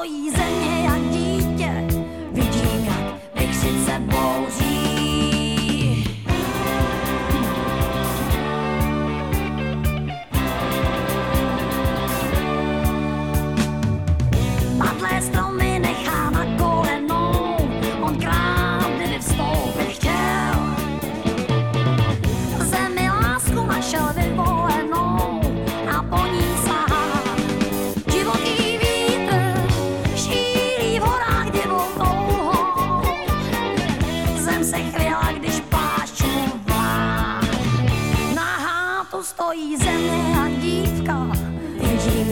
tvojí země jak dítě. Stojí země a dívka, běží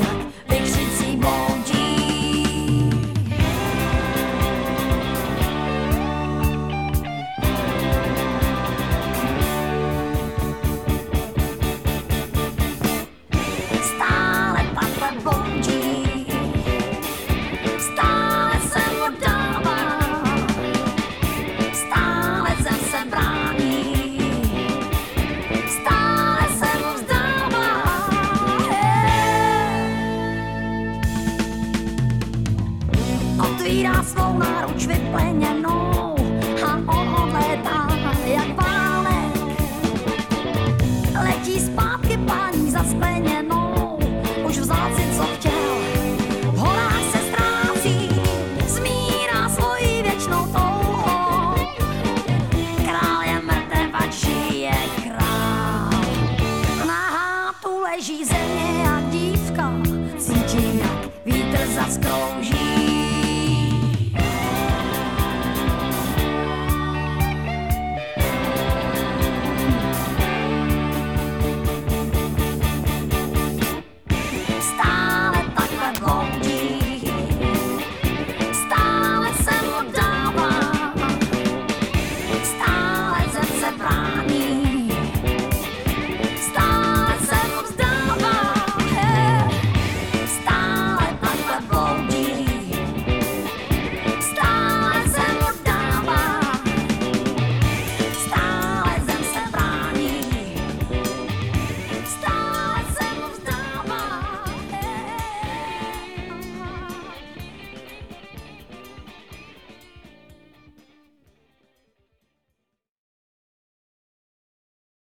má svou náruč vypleněnou a on odlétá jak vánek. Letí zpátky paní zaspleněnou, už vzal si, co chtěl. V se ztrácí, zmírá svoji věčnou touhou. Král je mrtev a žije král. Na hátu leží země a dívka, cítí jak vítr zaskrouží.